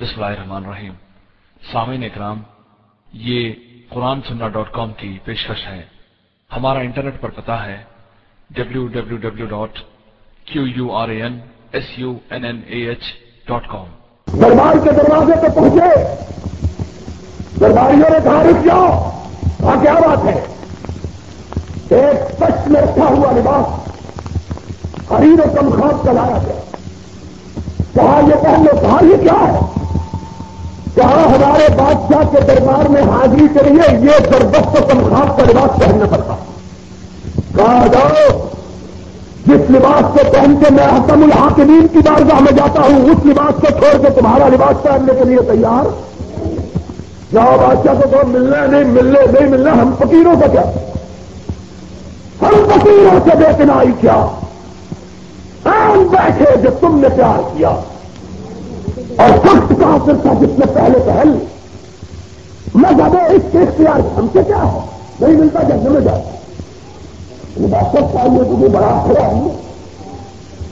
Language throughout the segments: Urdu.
بسم اللہ الرحمن الرحیم سامعین اکرام، یہ قرآن سننا ڈاٹ کام کی پیشکش ہے۔ ہمارا انٹرنیٹ پر پتا ہے W W W dot Q U R A N S U N N A H dot com دربار کے دروازے پہ پہنچے۔ درباریوں نے کہا، رک جاؤ۔ وہاں کیا بات ہے؟ ایک سچ میں رکھا ہوا لباس خرید و کم خواب کا لایا گیا۔ کہا، یہ پہن لو کہا یہ کیا ہے؟ کہا ہمارے بادشاہ کے دربار میں حاضری کے لیے یہ زبردست و کم کا لباس پہننا پڑتا۔ کہا، جاؤ، جس لباس کو پہن کے میں حکم الحاکمین کی بارگاہ میں جاتا ہوں، اس لباس کو چھوڑ کے تمہارا لباس پہننے کے لیے تیار۔ جاؤ، بادشاہ کو تو ملنا نہیں، ملنے نہیں ملنا، ہم فقیروں کا کیا؟ ہم فقیروں سے بے کنائی کیا؟ بیٹھے جو تم نے پیار کیا۔ اور سخت کافر تھا جس نے پہلے پہل مذہب اس کے اختیار ہم سے کیا ہے؟ نہیں ملتا جب میں جاتا لباست چاہیے تو بھی بڑا کھڑا ہے۔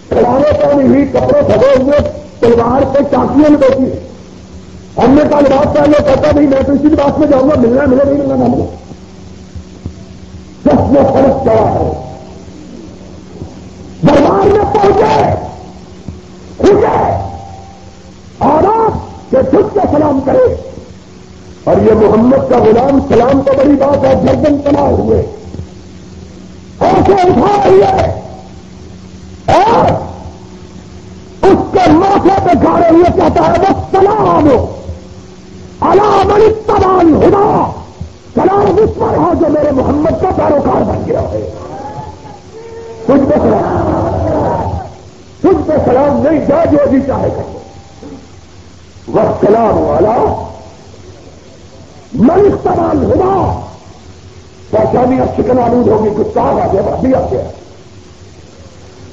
کھڑانے کو نہیں ہوئی کپڑے کھڑے ہوئے، تلوار پہ چاکیوں میں دیتی ہے ہم نے کہا لباس چاہیے کہتا نہیں، میں تو اسی لباس میں جاؤں گا، ملنا ملے نہیں، ملنا ہم دس میں فرق چڑھا ہے؟ دربار میں پہنچے خوشے اور آپ کہ خود کے سلام کرے۔ اور یہ محمد کا غلام سلام تو بڑی بات ہے جردن تنا ہوئے۔ ایسے اٹھا رہی ہے۔ اور اس کے موقع پہ کھڑے ہوئے کہتا ہے وہ سلام علام تمام ہدا۔ سلام اس پر ہے جو میرے محمد کا پیروکار بن گیا ہے۔ کچھ پہ سلام۔ کچھ پہ سلام نہیں، جا جو بھی چاہے کرے وہ والا من تمام ہدا پہچانی اب چکن آلود ہوگی کتا آ گیا ابھی آ گیا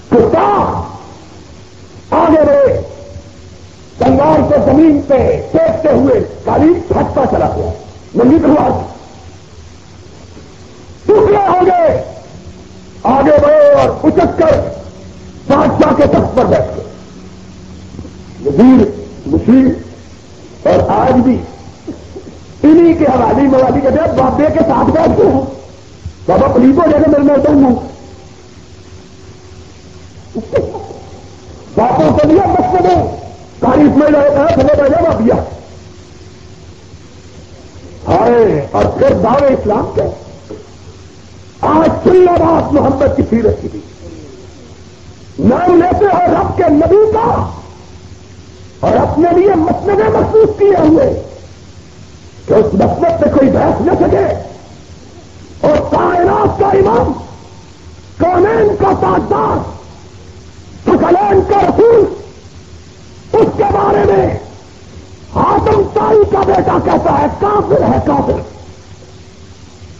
کتا آگے رہے. تلوار کو زمین پہ پھینکتے ہوئے کالی پھٹتا چلا گیا. ننگی تلوار ٹکڑے ہو گئے. آگے بڑھے اور اچک کر بادشاہ کے تخت پر بیٹھ گئے. وزیر مشیر اور آج بھی انہیں کے حوالی موالی کے بعد بابے کے ساتھ بیٹھتے ہوں۔ بابا پلیس ہو جائے گا میرے میں ہوں۔ باپوں کو دیا بس میں۔ تاریخ میں رہتا ہے چلے بیٹھا بابیا۔ ہائے، اور پھر دعوے اسلام کے۔ آج چلنا بات محمد کی سیرت کی۔ نام لیتے ہو رب کے نبی کا۔ اور اپنے لیے مسئلے محسوس کیے ہوئے کہ اس نسبت سے کوئی بحث نہ سکے اور کائنات کا امام کونین کا تاجدار سکلین کا رسول، اس کے بارے میں ہاتم تائی کا بیٹا کہتا ہے، کافر ہے، کافر۔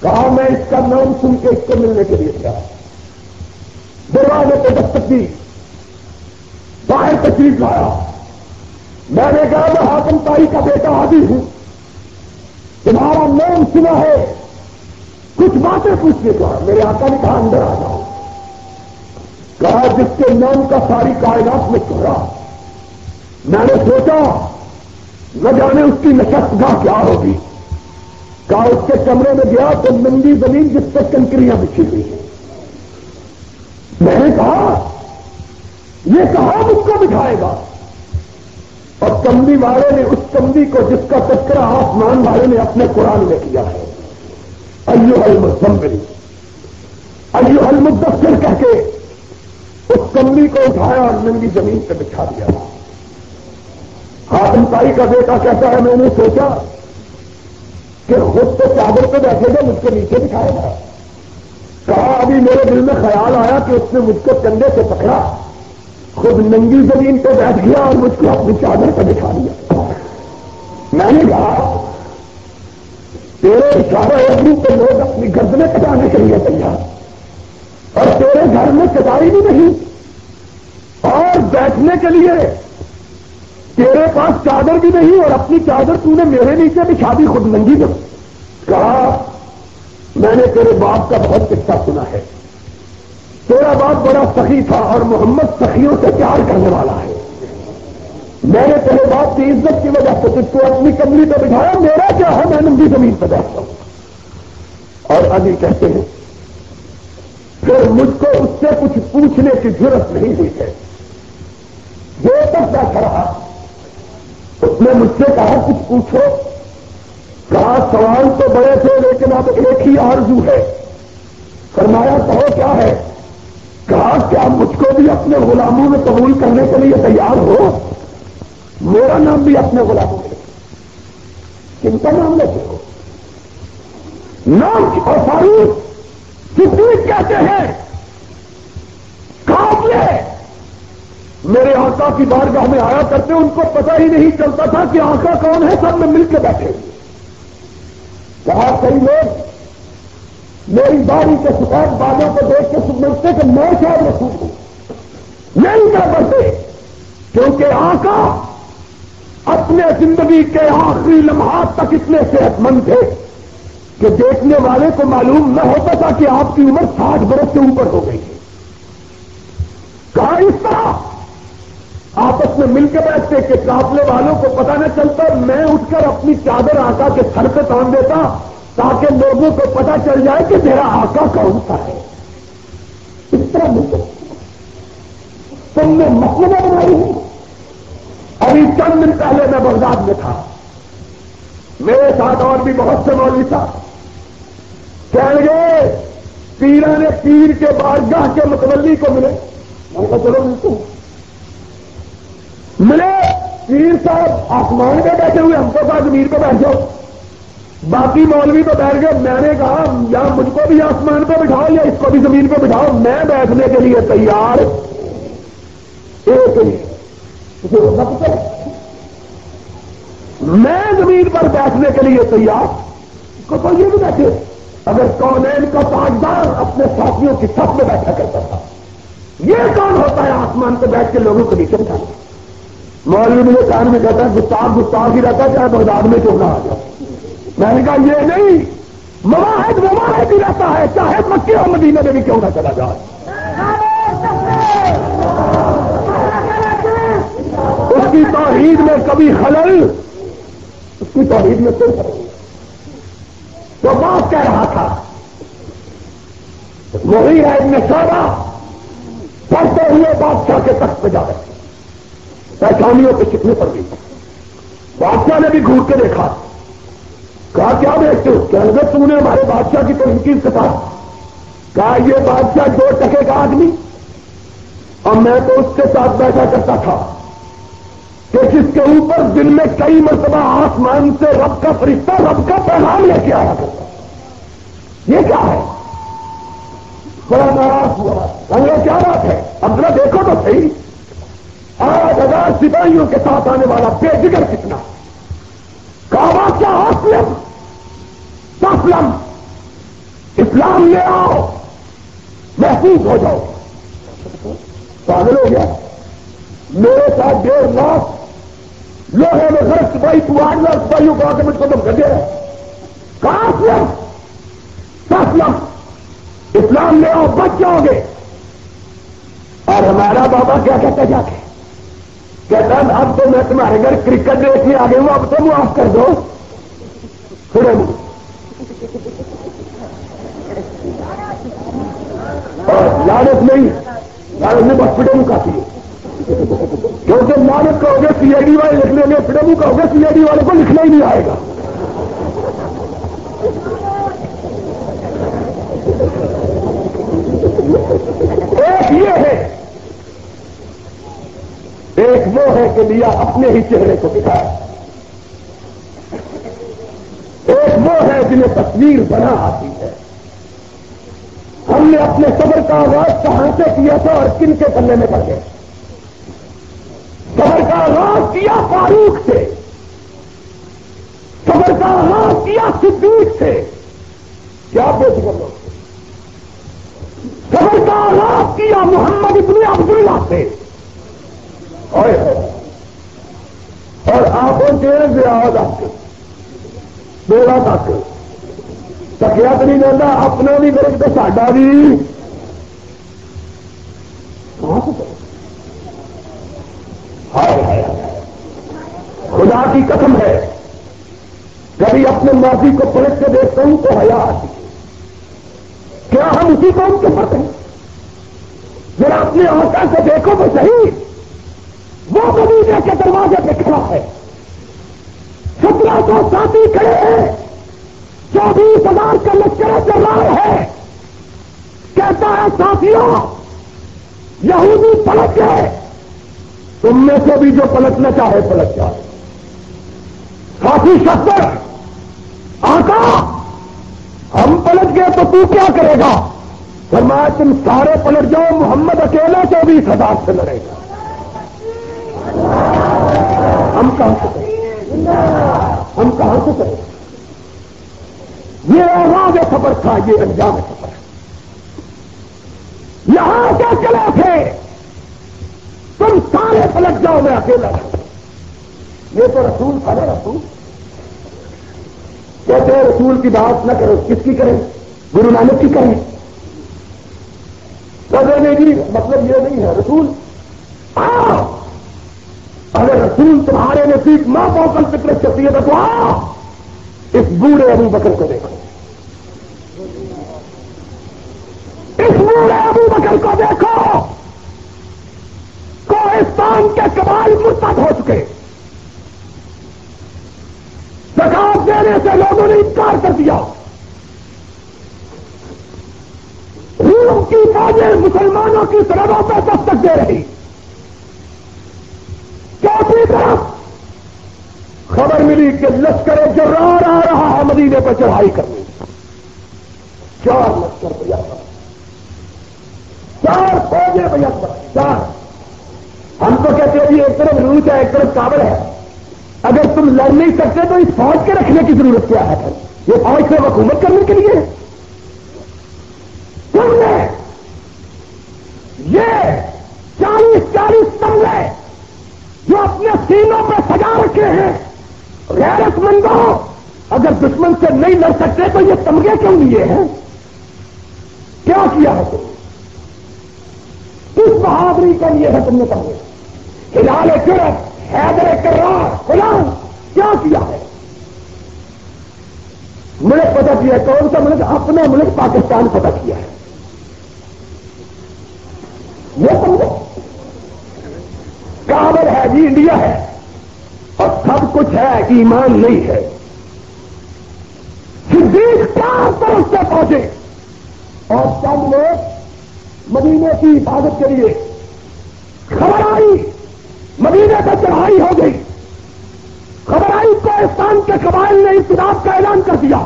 کہا، میں اس کا نام سن کے اس کو ملنے کے لیے گیا دروازے پہ دستک دی، باہر تشریف لایا۔ میں نے کہا میں ہاتم تائی کا بیٹا آدھی ہوں۔ تمہارا نام سنا ہے۔ کچھ باتیں پوچھنے کا میرے آقا نے کہا اندر آ جاؤ۔ کہا جس کے نام کا ساری کائنات میں چھوڑا میں نے سوچا، نہ جانے اس کی نشست گاہ کیا ہوگی۔ کہا اس کے کمرے میں گیا تو ننگی زمین جس پر کنکریاں بچھی ہوئی ہیں۔ میں نے کہا، یہ کہاں مجھ کو بٹھائے گا؟ اور کمبی والے نے اس کمبی کو جس کا تذکرہ آسمان والے نے اپنے قرآن میں کیا ہے۔ ایو المزمبل ایو المدثر کہہ کے اس کمبی کو اٹھایا اور ننگی زمین پہ بچھا دیا۔ ہاتم تائی کا بیٹا کہتا ہے، میں نے سوچا کہ خود تو چادر پہ بیٹھے گا، مجھ کو نیچے بٹھائے گا کہا، ابھی میرے دل میں خیال آیا کہ اس نے مجھ کو کندھے سے پکڑا۔ خود ننگی زمین پہ بیٹھ گیا اور مجھ کو اپنی چادر پہ بٹھا دیا۔ میں نے کہا، تیرے اشارہ ابھی پہ لوگ اپنی گردنے کٹانے کے لیے تیار اور تیرے گھر میں چٹائی بھی نہیں۔ اور بیٹھنے کے لیے تیرے پاس چادر بھی نہیں اور اپنی چادر تو نے میرے نیچے بچھا دی، خود ننگی میں کہا، میں نے تیرے باپ کا بہت قصہ سنا ہے۔ تیرا باپ بڑا سخی تھا اور محمد سخیوں سے پیار کرنے والا ہے۔ میں نے پہلے بات کی عزت کی وجہ سے اس کو اپنی کمری پہ بٹھایا، میرا کیا ہے؟ میں نمبی زمین پہ بیٹھتا ہوں۔ اور ابھی کہتے ہیں، پھر مجھ کو اس سے کچھ پوچھنے کی ضرورت نہیں ہوئی ہے۔ جو تک بیٹھا رہا۔ اس نے مجھ سے کہا، کچھ پوچھو۔ کہا، سوال تو بڑے تھے، لیکن اب ایک ہی آرزو ہے۔ فرمایا، کہو، کیا ہے؟ کہا کیا مجھ کو بھی اپنے غلاموں میں قبول کرنے کے لیے تیار ہو۔ میرا نام بھی اپنے غلاموں میں کن کا نام لیتے ہو؟ نام اور فاروق کتنی کہتے ہیں؟ قابلے میرے آقا کی بارگاہ میں آیا کرتے ان کو پتہ ہی نہیں چلتا تھا کہ آقا کون ہے، سب میں مل کے بیٹھے۔ کہا، کئی لوگ میری باری کے سفید بادوں کو دیکھ کے سمجھتے کہ میں شاید رسول ہوں؟ نہیں کر پڑتے کیونکہ آقا اپنے زندگی کے آخری لمحات تک اتنے صحت مند تھے کہ دیکھنے والے کو معلوم نہ ہوتا تھا کہ آپ کی عمر ساٹھ برس سے اوپر ہو گئی ہے۔ کہا اس طرح آپس میں مل کے بیٹھتے کہ قافلے والوں کو پتا نہ چلتا میں اٹھ کر اپنی چادر آقا کے سر پہ تان دیتا تاکہ لوگوں کو پتا چل جائے کہ میرا آقا کون سا ہے۔ اس طرح مل تم نے مسئلہ بنائی ہے۔ ابھی چند دن پہلے میں بغداد میں تھا۔ میرے ساتھ اور بھی بہت سے مولوی تھا۔ کہیں گے پیرا نے پیر کے بارگاہ کے متولی کو ملے۔ میں کہا، چلو ملتے ملے۔ پیر صاحب آسمان پہ بیٹھے ہوئے، ہم کو کہا زمین پہ بیٹھ جاؤ باقی مولوی تو بیٹھ گئے، میں نے کہا، یا مجھ کو بھی آسمان پہ بٹھاؤ یا اس کو بھی زمین پہ بٹھاؤ میں بیٹھنے کے لیے تیار ایک میں زمین پر بیٹھنے کے لیے تیار کو تو یہ بھی بیٹھے، اگر کونین کا تاجدار اپنے ساتھیوں کی سب میں بیٹھا کرتا تھا۔ یہ کون ہوتا ہے آسمان پہ بیٹھ کے لوگوں کو نیچے اٹھانا مولوی مجھے کان میں کہتا ہے، گستاخ گستاخ ہی رہتا ہے، چاہے بغداد میں کیوں نہ آ جاؤ۔ میں نے کہا، یہ نہیں، مواحد مواحد ہی رہتا ہے، چاہے مکے اور مدینہ میں بھی کیوں نہ چلا جائے. اس کی توحید میں کبھی خلل، اس کی توحید میں کوئی خلل بات کہہ رہا تھا، وہی ہے ابن سارا پڑھتے ہوئے بادشاہ کے تخت پہ جا رہے پہچانیوں پہ کتنے پڑ گئی بادشاہ نے بھی گھوٹ کے دیکھا۔ کہا، کیا دیکھتے ہو؟ کہ اگر تم نے ہمارے بادشاہ کی تنقید کے ساتھ کہا، یہ بادشاہ دو ٹکے کا آدمی. اور میں تو اس کے ساتھ بیٹھا کرتا تھا کہ جس کے اوپر دن میں کئی مرتبہ آسمان سے رب کا فرشتہ رب کا پیغام لے کے آیا کرتا یہ کیا ہے؟ بڑا ناراض ہوا۔ انگریز کیا بات ہے؟ اب ذرا دیکھو تو صحیح۔ آٹھ ہزار سپاہیوں کے ساتھ آنے والا بے جگر کتنا۔ کہا کیا اسلم تسلم اسلام لے آؤ، محفوظ ہو جاؤ۔ پاگل ہو گیا۔ میرے ساتھ ڈیڑھ لاکھ لوہے میں گھر سپاہی تو آٹھ لاکھ سپاہیوں کو آ کے مجھ کر دیا کہاں تسلم اسلام لے آؤ، بچ جاؤ گے۔ اور ہمارا بابا کیا کہتا جا کے؟ کہتا اب تو میں تمہارے گھر کرکٹ دیکھنے آ گئی ہوں، اب تو معاف کر دو۔ تھوڑے اور لالچ نہیں لالچ میں بس فٹم کافی ہے کیونکہ لالچ کا ہوگا سی آئی ڈی والے لکھنے میں فٹم کا ہوگا سی آئی ڈی والے کو لکھنا ہی نہیں آئے گا۔ ایک یہ ہے، ایک وہ ہے کہ لیا اپنے ہی چہرے کو دکھایا ایک وہ تصویر بنا آتی ہے۔ ہم نے اپنے صبر کا آغاز کہاں سے کیا تھا اور کن کے پلے میں پڑ گئے صبر کا آغاز کیا فاروق سے؟ صبر کا آغاز کیا صدیق سے؟ کیا بے فکر لوگ صبر کا آغاز کیا محمد ابن عبداللہ سے؟ اور آپ چیز یاد آپ میرا تک تکیا تو نہیں دینا اپنا بھی میرے تو ساڈا بھی خدا کی قسم ہے کبھی اپنے ماضی کو پلٹ کے دیکھتا ہوں تو حیا آتی کیا ہم اسی قوم کے پڑھتے ہیں ذرا اپنے آسا سے دیکھو تو صحیح وہ مدینے کے دروازے پہ کھڑا ہے। سترہ سو ساتھی کھڑے ہیں۔ چوبیس ہزار کا لشکر چل ہے۔ کہتا ہے ساتھیوں، یہودی پلٹ گئے۔ تم میں سے بھی جو پلٹنا چاہے، پلٹ جائے۔ ساتھی شکر، آقا، ہم پلٹ گئے تو تو کیا کرے گا؟ فرمایا تم سارے پلٹ جاؤ، محمد اکیلا چوبیس ہزار سے لڑے گا۔ ہم کہاں سے کریں؟ ہم کہاں سے کریں؟ یہ آواز سفر تھا یہ انجام سفر یہاں کیا چلے تھے تم سارے پلٹ جاؤ میں اکیلا۔ یہ تو رسول تھا نا رسول۔ کہتے رسول کی بات نہ کرو۔ کس کی کریں؟ گرو نانک کی کریں۔ نہیں جی مطلب یہ نہیں ہے۔ رسول اگر رسول تمہارے نصیب ماں موکل فکر شخصیت ہے تو آ اس بوڑھے ابو بکر کو دیکھو۔ اس بوڑھے ابو بکر کو دیکھو۔ کوہستان کے کبال مرتب ہو چکے۔ زکات دینے سے لوگوں نے انکار کر دیا۔ روم کی فوجیں مسلمانوں کی سرحدوں پہ دستک دے رہی۔ چوتھی طرف خبر ملی کہ لشکر جرار آ رہا ہے، مدینے پہ چڑھائی کرنے چار لشکر بھیا چار فوجیں بھیا چار۔ ہم تو کہتے ہیں ایک طرف روس ہے، ایک طرف کابل ہے۔ اگر تم لڑ نہیں سکتے تو اس فوج کے رکھنے کی ضرورت کیا ہے؟ یہ فوج سے حکومت کرنے کے لیے۔ تم نے یہ چالیس چالیس تمغے جو اپنے سینوں پہ سجا رکھے ہیں غیرت مندوں اگر دشمن سے نہیں لڑ سکتے تو یہ تمغے کیوں لیے ہیں؟ کیا کیا ہے تم؟ کس بہادری کے لیے ہے تم نے تمغے؟ ہلال چرت حیدر کرار، غلام، کیا کیا ہے؟ ملک پتہ کیا کون سا ملک؟ اپنا ملک پاکستان پتہ کیا ہے؟ یہ سمجھو کابل ہے جی انڈیا ہے اور سب کچھ ہے ایمان نہیں ہے۔ صدیق چار طرف سے پہنچے۔ اور چند لوگ مدینے کی حفاظت کے لیے خبر آئی مدینے پہ چڑھائی ہو گئی۔ خبر آئی پاکستان کے قبائل نے انتخاب کا اعلان کر دیا۔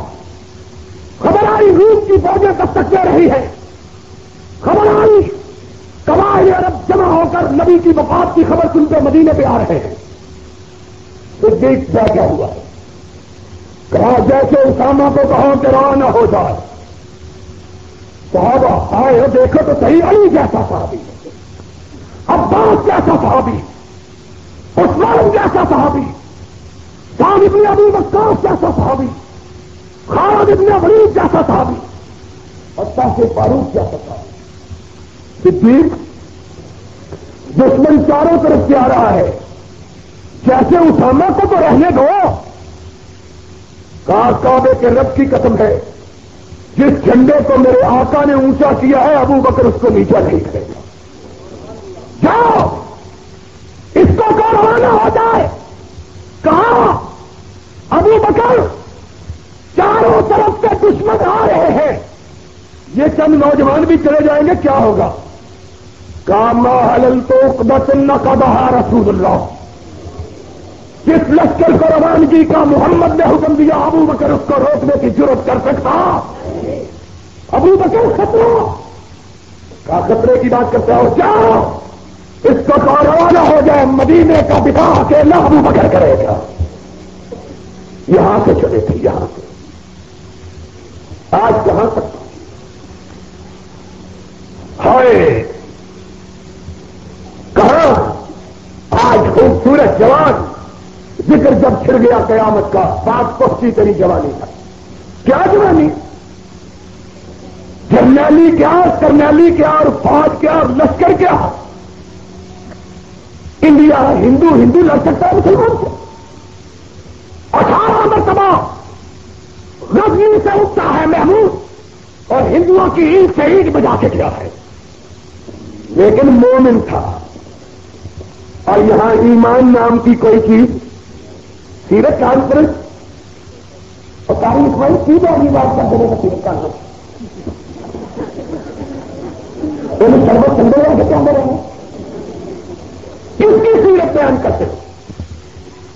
خبر آئی روم کی فوجیں دستک دے رہی ہے خبر آئی قبائل عرب جمع ہو کر نبی کی وفات کی خبر سن کے مدینے پہ آ رہے ہیں۔ تو دیکھ کیا ہوا۔ ہے کہا، جیسے اسامہ کو کہو کہ راہ نہ ہو جائے۔ صحابہ آئے دیکھو تو صحیح علی جیسا صحابی عباس جیسا صحابی عثمان جیسا صحابی سام ابن ابھی وقاص جیسا صحابی خالد ابن ولید جیسا صحابی اور سے فاروق جیسا صحابی صدیق، دشمن چاروں طرف سے آ رہا ہے۔ جیسے اسامہ کو تو رہنے دو۔ کار کعبے کے رب کی قسم ہے۔ جس جھنڈے کو میرے آقا نے اونچا کیا ہے، ابو بکر اس کو نیچا نہیں کرے گا۔ جاؤ! اس کو روانہ ہو جائے۔ کہاں؟ ابو بکر! چاروں طرف سے دشمن آ رہے ہیں۔ یہ چند نوجوان بھی چلے جائیں گے، کیا ہوگا؟ کام حلل تو بسن کا بہا رسول اللہ۔ جس لشکر کو روانگی کا محمد نے حکم دیا، ابو بکر اس کو روکنے کی ضرورت کر سکتا۔ ابو بکر خطرہ۔ کا خطرے کی بات کرتا ہو جاؤ اس کو روانہ ہو جائے، مدینے کا دفاع کے ابو بکر کرے گا۔ یہاں سے چلے تھے، یہاں سے۔ آج کہاں تک؟ ہائے! کہاں؟ آج خوبصورت جوان۔ ذکر جب چھڑ گیا قیامت کا، بات پختی تری جوانی کا۔ کیا جوانی؟ جرنیلی کیا کرنیلی کیا، اور فوج کیا، اور لشکر کیا؟ انڈیا ہندو ہندو لڑ سکتا ہے، مسلمان سے اٹھارہ مرتبہ رزمی سے اٹھتا ہے محمود، اور ہندوؤں کی عید سے عید بجا کے کیا ہے۔ لیکن مومن تھا۔ اور یہاں ایمان نام کی کوئی چیز سیرت کانفرنس اور تاریخ بھائی سیدھا اگلی بات کر دینے کا سیرت کانفرنس سربت سنڈے کے کیا رہے ہیں کس کی سیرت بیان کرتے ہیں؟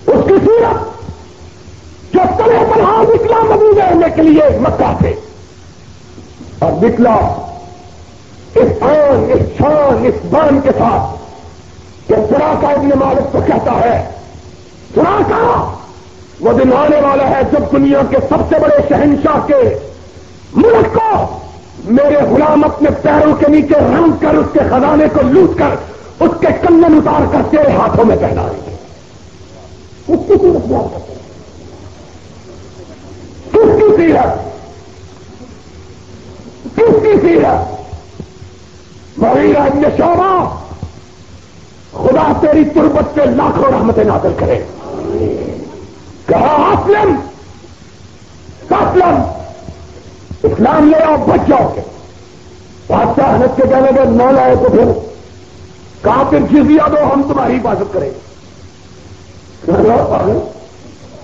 اس کی سیرت جو طرح طرح ہاں نکلا مدی رہنے کے لیے مکہ سے اور نکلا اس آن، اس شان، اس بان کے ساتھ کہ سرا کا ابن مالک تو کہتا ہے سرا کا! وہ دن آنے والا ہے جب دنیا کے سب سے بڑے شہنشاہ کے ملک کو میرے غلام اپنے پیروں کے نیچے رنگ کر اس کے خزانے کو لوٹ کر اس کے کنگن اتار کر تیرے ہاتھوں میں پہنا گے۔ اس کی سیرت بیان کس کی سیرت کس کی سیرت مریرا ابن شعبہ۔ خدا تیری تربت سے لاکھوں رحمتیں نازل کرے۔ کہا اسلم اسلم اسلام لے آؤ بچ جاؤ گے۔ بادشاہ حنت کے کہنے کے نہ لائے تو پھر کہاں پھر جزیا دو، ہم تمہاری حفاظت کریں گے۔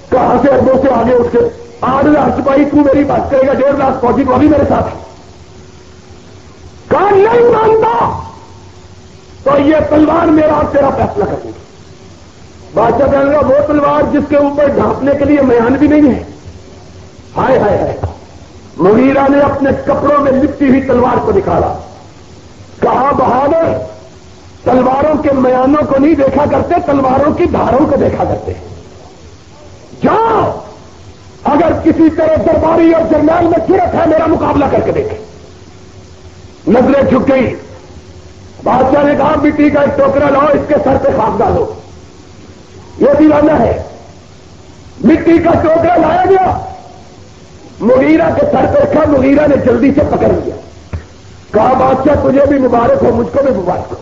کہاں سے اربوں سے آگے اٹھ کے؟ آٹھ لاکھ سپاہی تو میری بات کرے گا، ڈیڑھ لاکھ فوجی تو ابھی میرے ساتھ کہا نہیں مانتا، تو یہ تلوار میرا اور تیرا فیصلہ کر دے گی بادشاہ کہنے گا وہ تلوار جس کے اوپر ڈھانپنے کے لیے میان بھی نہیں ہے۔ ہائے ہائے ہائے۔ مغیرہ نے اپنے کپڑوں میں لپٹی ہوئی تلوار کو نکالا۔ کہا بہادر تلواروں کے میانوں کو نہیں دیکھا کرتے، تلواروں کی دھاروں کو دیکھا کرتے۔ جاؤ، اگر کسی طرح درباری اور جرنیل میں صرف ہے میرا مقابلہ کر کے دیکھے۔ نظریں جھک گئی بادشاہ نے کہا، مٹی کا ایک ٹوکرا لاؤ، اس کے سر پہ خاک ڈالو۔ یہ دیوانہ ہے۔ مٹی کا ٹوکرا لایا گیا۔ مغیرہ کے سر پہ رکھا مغیرہ نے جلدی سے پکڑ لیا۔ کہا، بادشاہ، تجھے بھی مبارک ہو، مجھ کو بھی مبارک ہو۔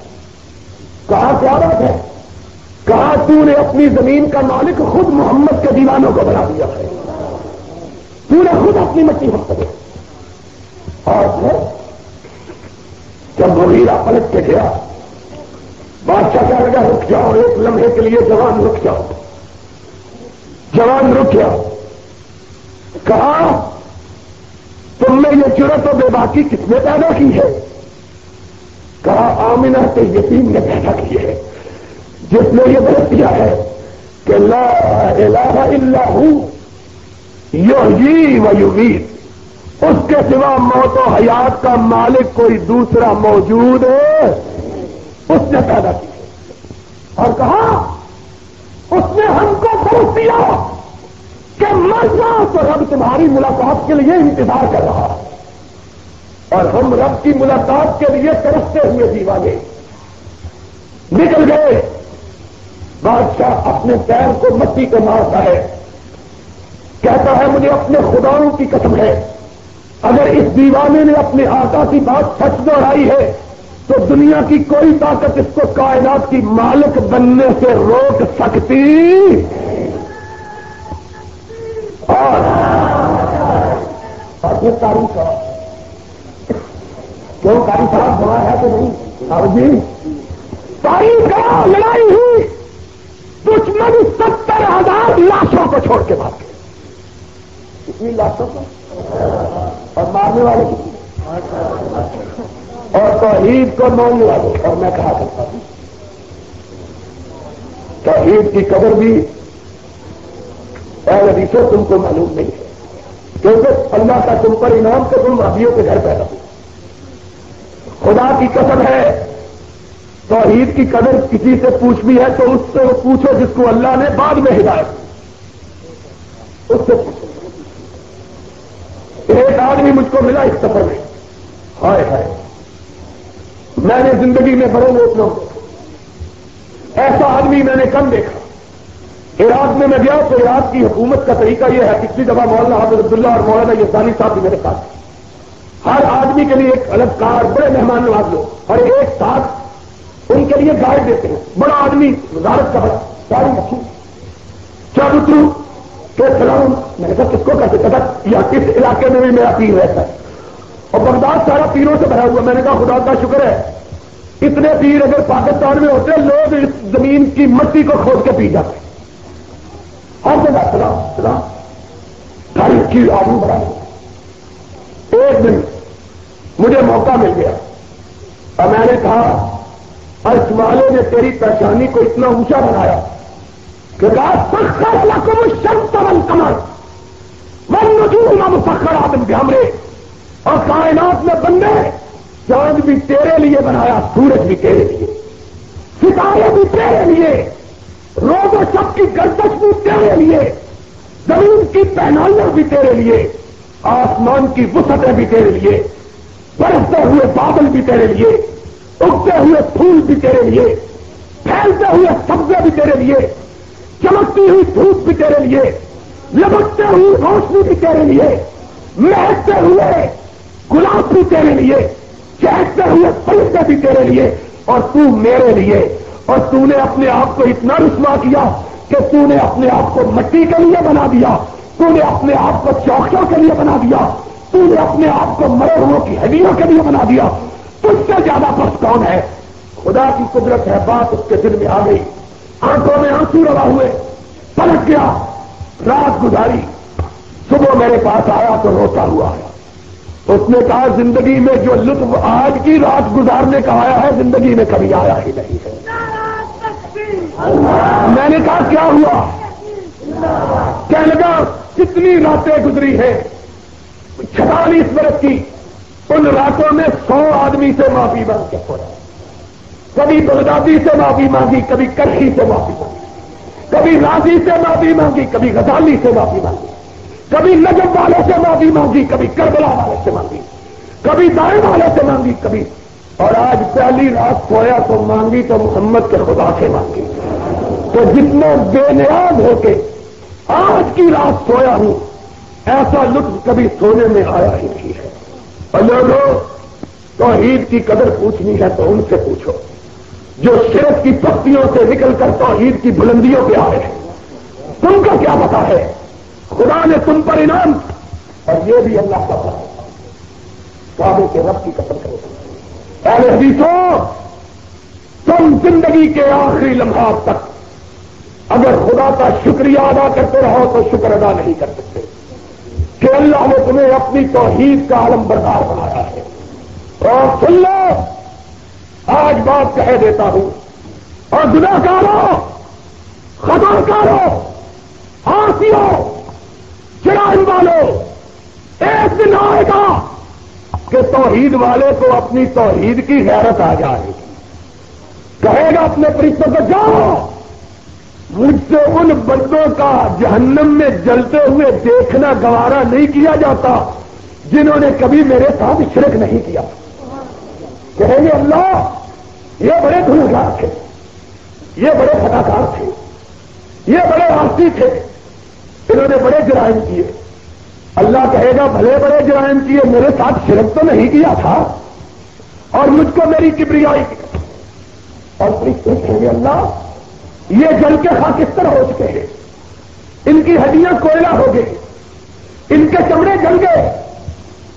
کہا، کیا بات ہے؟ کہا، تو نے اپنی زمین کا مالک خود محمد کے دیوانوں کو بنا دیا ہے۔ تو نے خود اپنی مٹی ہم کرے اور جب مغیرہ پلٹ کے گیا بادشاہ کیا لگا رک جاؤ، ایک لمحے کے لیے جوان رک جاؤ۔ جوان رک جاؤ۔ کہا، تم نے یہ چرت و بے باقی کس نے پیدا کی ہے؟ کہا آمینہ کے یتیم نے پیدا کی ہے۔ جس نے یہ بہت کیا ہے کہ لا الہ الا ہو یو و یوید اس کے سوا موت و حیات کا مالک کوئی دوسرا موجود ہے۔ اس نے پیدا کی اور کہا، اس نے ہم کو بہت دیا کہ مر جاؤ تو رب تمہاری ملاقات کے لیے انتظار کر رہا اور ہم رب کی ملاقات کے لیے ترستے ہوئے دیوانے نکل گئے۔ بادشاہ اپنے پیر کو مٹی کو مارتا ہے۔ کہتا ہے، مجھے اپنے خداؤں کی قسم ہے۔ اگر اس دیوانے نے اپنے آقا کی بات سچ دوہرائی ہے تو دنیا کی کوئی طاقت اس کو کائنات کی مالک بننے سے روک سکتی؟ اور یہ تاریخ کیوں کاری صاحب ہوا ہے کہ نہیں؟ صاحب جی تاریخ کا لڑائی ہوئی۔ دشمن ستر ہزار لاشوں کو چھوڑ کے بھاگ گئے۔ کتنی لاشوں کو؟ اور مارنے والے کتنی اور توحید کو ماننے والے اور میں کہا کرتا ہوں۔ توحید کی قدر بھی اور حدیثوں تم کو معلوم نہیں ہے۔ کیونکہ اللہ کا تم پر انعام کہ تم ابھیوں کے گھر پیدا ہو۔ خدا کی قسم ہے۔ توحید کی قدر کسی سے پوچھ بھی ہے تو اس سے پوچھو جس کو اللہ نے بعد میں ہدایت اس سے پوچھو۔ ایک آدمی مجھ کو ملا اس سفر میں۔ ہائے ہائے۔ میں نے زندگی میں بڑے لوگ لوگ ایسا آدمی میں نے کم دیکھا۔ عراق میں میں گیا تو عراق کی حکومت کا طریقہ یہ ہے، پچھلی دفعہ مولانا حافظ عبداللہ اور مولانا یسانی صاحب بھی میرے ساتھ ہر آدمی کے لیے ایک الگ کار، بڑے مہمان نواز لو اور ایک ساتھ ان کے لیے گائیڈ دیتے ہیں۔ بڑا آدمی، وزارت کا بڑا، ساری اچھی چار اترو کہ سلام؟ میں نے کہا، کس کو کہتے کہا، یا کس علاقے میں بھی میرا پیر رہتا ہے؟ اور بغداد سارا پیروں سے بھرا ہوا میں نے کہا خدا کا شکر ہے۔ اتنے پیر اگر پاکستان میں ہوتے، لوگ اس زمین کی مٹی کو کھود کے پی جاتے۔ ہر جگہ سلام سلام۔ ساری چیز آگے بڑھا ایک دن مجھے موقع مل گیا۔ اور میں نے کہا ارس والے نے تیری پہچانی کو اتنا اونچا بنایا کہ کمر کمر من مسخر آدم کے ہمرے اور کائنات میں بندے چاند بھی تیرے لیے بنایا سورج بھی تیرے لیے ستارے بھی تیرے لیے روز و شب کی گردش بھی تیرے لیے زمین کی پہنائیاں بھی تیرے لیے آسمان کی وسعتیں بھی تیرے لیے برستے ہوئے بادل بھی تیرے لیے اگتے ہوئے پھول بھی تیرے لیے پھیلتے ہوئے سبزے بھی تیرے لیے چمکتی ہوئی دھوپ بھی تیرے لیے لبکتے ہوئی روشنی بھی تیرے لیے مہکتے ہوئے گلاب بھی تیرے لیے چہکتے ہوئے پلتے بھی تیرے لیے، اور تو میرے لیے۔ اور تو نے اپنے آپ کو اتنا رسوا کیا کہ تو نے اپنے آپ کو مٹی کے لیے بنا دیا، تو نے اپنے آپ کو چوکیوں کے لیے بنا دیا، تو نے اپنے آپ کو مرے ہوئے کی ہڈیوں کے لیے بنا دیا۔ تجھ سے زیادہ پس کون ہے؟ خدا کی قدرت ہے، بات اس کے دل میں آ گئی۔ آنکھوں میں آنسو روا ہوئے۔ پلٹ گیا۔ رات گزاری۔ صبح میرے پاس آیا تو روتا ہوا آیا اس نے کہا، زندگی میں جو لطف آج کی رات گزارنے کا آیا ہے، زندگی میں کبھی آیا ہی نہیں ہے۔ میں نے کہا، کیا ہوا؟ کہنے لگا، کتنی راتیں گزری ہیں۔ چھتالیس برس کی۔ ان راتوں میں سو آدمی سے معافی مانگ کے پڑا کبھی بغدادی سے معافی مانگی، کبھی کرشی سے معافی مانگی۔ کبھی راضی سے معافی مانگی، کبھی غزالی سے معافی مانگی۔ کبھی نجب والے سے معافی مانگی، کبھی کربلا والے سے مانگی، کبھی دائیں والے سے مانگی، کبھی۔ اور آج پہلی رات سویا تو مانگی تو محمد کے خدا سے مانگی۔ تو جتنے بے نیاز ہو کے آج کی رات سویا ہوں، ایسا لطف کبھی سونے میں آیا ہی نہیں ہے۔ اور لوگوں تو عید کی قدر پوچھنی ہے تو ان سے پوچھو۔ جو صرف کی پختیوں سے نکل کر توحید کی بلندیوں پہ آئے ہیں تم کا کیا پتا ہے؟ خدا نے تم پر انعام۔ اور یہ بھی اللہ کا ہے۔ کابے کے رب کی قسم کرو۔ پہلے حدیثوں تم زندگی کے آخری لمحات تک اگر خدا کا شکریہ ادا کرتے رہو تو شکر ادا نہیں کر سکتے۔ کہ اللہ نے تمہیں اپنی توحید کا عالم بردار بنایا ہے۔ اور سن لو، آج بات کہہ دیتا ہوں۔ اور گنا کارو خطا کارو آسیو چرائن والو، ایک دن آئے گا کہ توحید والے کو اپنی توحید کی غیرت آ جائے گی۔ کہے گا اپنے پرشتوں کو، جاؤ، مجھ سے ان بندوں کا جہنم میں جلتے ہوئے دیکھنا، گوارا نہیں کیا جاتا جنہوں نے کبھی میرے ساتھ شرک نہیں کیا۔ کہیں گے، اللہ، یہ بڑے دھنگار تھے یہ بڑے فٹاکار تھے، یہ بڑے آرتی تھے۔ انہوں نے بڑے جرائم کیے۔ اللہ کہے گا، بھلے بڑے جرائم کیے، میرے ساتھ شرک تو نہیں کیا تھا۔ اور مجھ کو میری کبریائی کی اور کہیں گے اللہ؟ یہ جل کے خاک کس طرح ہو چکے ہیں۔ ان کی ہڈیاں کوئلہ ہو گئی ان کے چمڑے جل گئے۔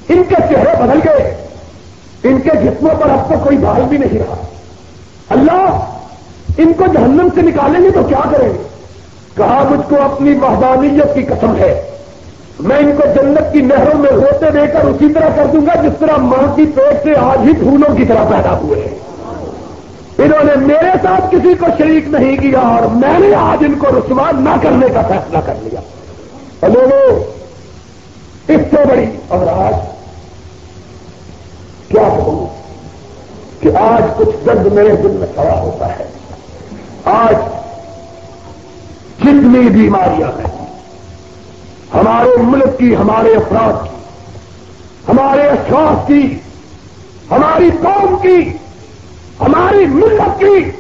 ان کے چہرے بدل گئے۔ ان کے جسموں پر اب تو کوئی بال بھی نہیں رہا۔ اللہ، ان کو جہنم سے نکالیں گے تو کیا کریں گے؟ کہا مجھ کو اپنی وحدانیت کی قسم ہے۔ میں ان کو جنت کی نہروں میں ہوتے دے کر اسی طرح کر دوں گا جس طرح ماں کی پیٹ سے آج ہی پھولوں کی طرح پیدا ہوئے۔ ہیں انہوں نے میرے ساتھ کسی کو شریک نہیں کیا اور میں نے آج ان کو رسوا نہ کرنے کا فیصلہ کر لیا۔ لوگوں، اس سے بڑی اور آج کیا کہوں کہ آج کچھ درد میرے دل میں سوا ہوتا ہے۔ آج جتنی بیماریاں ہیں ہمارے ملک کی، ہمارے افراد کی، ہمارے اشخاص کی، ہماری قوم کی، ہماری ملت کی،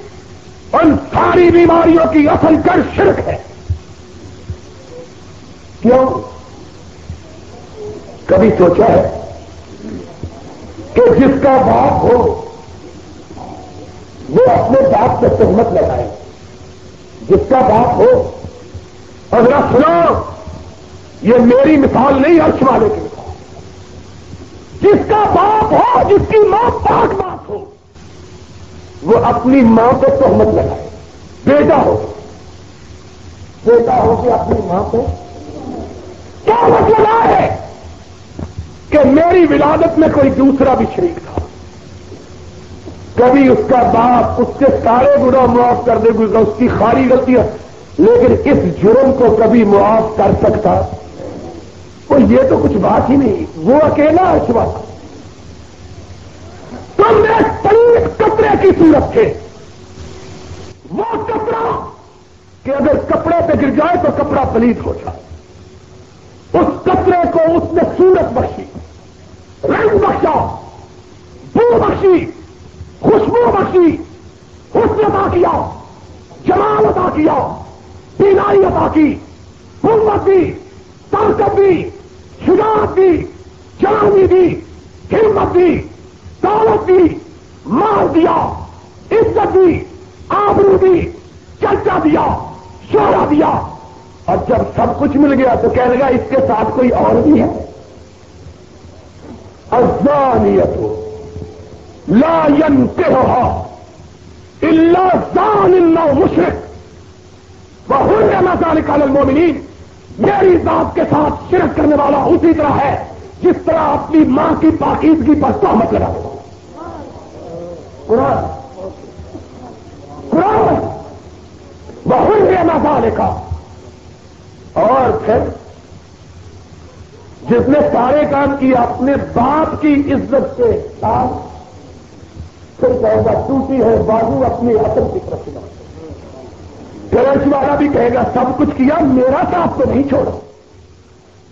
ان ساری بیماریوں کی اصل کر شرک ہے۔ کیوں؟ کبھی سوچا ہے کہ جس کا باپ ہو، وہ اپنے باپ سے سہمت لگائے۔ جس کا باپ ہو اور سنو یہ میری مثال نہیں عرش والے کی مثال جس کا باپ ہو، جس کی ماں پاک بات ہو، وہ اپنی ماں کو تہمت لگائے۔ بیٹا ہو۔ بیٹا ہو کہ اپنی ماں کو۔ کیا مطلب ہے کہ میری ولادت میں کوئی دوسرا بھی شریک تھا؟ کبھی اس کا باپ اس کے سارے گنا معاف کر دے گا اس کی خالی غلطی ہے لیکن اس جرم کو کبھی معاف کر سکتا۔ اور یہ تو کچھ بات ہی نہیں، وہ اکیلا اس وقت۔ تم نے پلیت کپڑے کی صورت تھے وہ کپڑا کہ اگر کپڑے پہ گر جائے تو کپڑا پلیت ہو جائے۔ اس کپڑے کو اس نے سورت بخشی۔ رنگ بخشا، بو بخشی، خوشبو بخشی، حسن ادا کیا جمال ادا کیا۔ بینائی ادا کی قوت دی طاقت دی، شجاعت دی جانی دی ہمت دی، دولت دی مار دیا، عزت دی، آبرو دی چرچا دیا شورا دیا۔ اور جب سب کچھ مل گیا تو کہہ لگا، اس کے ساتھ کوئی اور بھی ہے؟ ازانیت ہو لا ينكرها الا زان اللہ مشرق وہ ذلك على المؤمنين۔ میری ذات کے ساتھ شرک کرنے والا اسی طرح ہے، جس طرح اپنی ماں کی پاکیزگی پر سہمت لگا قرآن۔ قرآن۔ بہت ہے کا اور پھر، جس نے سارے کام کیا اپنے باپ کی عزت کے ساتھ، پھر کہے گا ٹوٹی ہے، بازو اپنی اصل کی طرف چلا والا بھی کہے گا، سب کچھ کیا، میرا ساتھ تو نہیں چھوڑا۔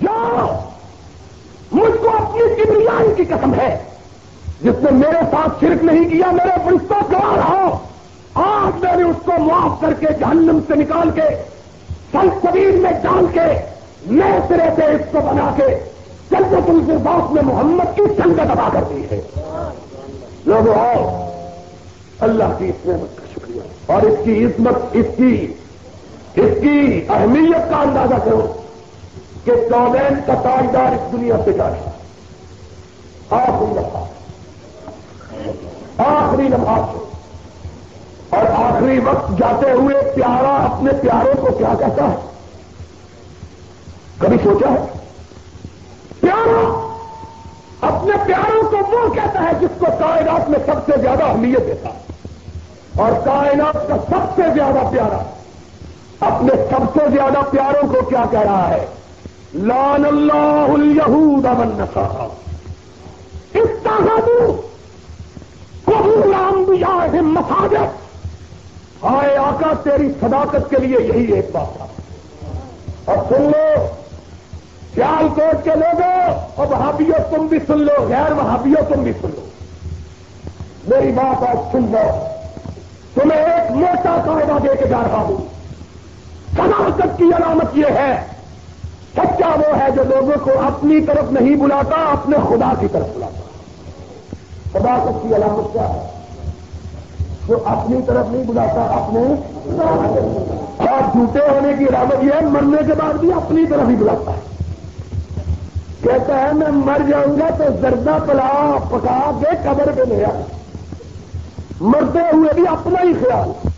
جاؤ۔ مجھ کو اپنی کبریائی کی قسم ہے۔ جس نے میرے ساتھ شرک نہیں کیا، میرے فرشتوں گوا رہا آج میں نے اس کو معاف کر کے جہنم سے نکال کے سلسبیر میں ڈال کے نئے سرے سے اس کو بنا کے چلتے چلتے باپ میں محمد کی سنگت ادا کر دی ہے۔ لوگوں آؤ۔ اللہ کی اس نعمت کا شکریہ۔ اور اس کی عزمت اس کی اس کی اہمیت کا اندازہ کرو کہ کامین کا تاجدار اس دنیا سے جائے آخری لمحہ۔ آخری لمحہ۔ اور آخری وقت جاتے ہوئے پیارا اپنے پیاروں کو کیا کہتا ہے؟ کبھی سوچا ہے؟ پیارا اپنے پیاروں کو وہ کہتا ہے جس کو کائنات میں سب سے زیادہ اہمیت دیتا ہے۔ اور کائنات کا سب سے زیادہ پیارا اپنے سب سے زیادہ پیاروں کو کیا کہہ رہا ہے؟ لان اللہ الیہود امن نسا اس طرح قبول انبیاء مساجد۔ آئے آقا، تیری صداقت کے لیے یہی ایک بات تھا اور سن لو، سیال کوٹ کے لوگوں اور وہابیوں تم بھی سن لو، غیر وہابیوں تم بھی سن لو۔ میری بات آج سن لو۔ تمہیں ایک موٹا قاعدہ دے کے جا رہا ہوں۔ صداقت کی علامت یہ ہے سچا وہ ہے جو لوگوں کو اپنی طرف نہیں بلاتا، اپنے خدا کی طرف بلاتا۔ صداقت کی علامت کیا ہے؟ جو اپنی طرف نہیں بلاتا، اپنے اور جھوٹے ہونے کی علامت یہ ہے، مرنے کے بعد بھی اپنی طرف ہی بلاتا ہے۔ کہتا ہے، میں مر جاؤں گا تو زردہ پلا پکا کے قبر پہ لے آ مرتے ہوئے بھی اپنا ہی خیال۔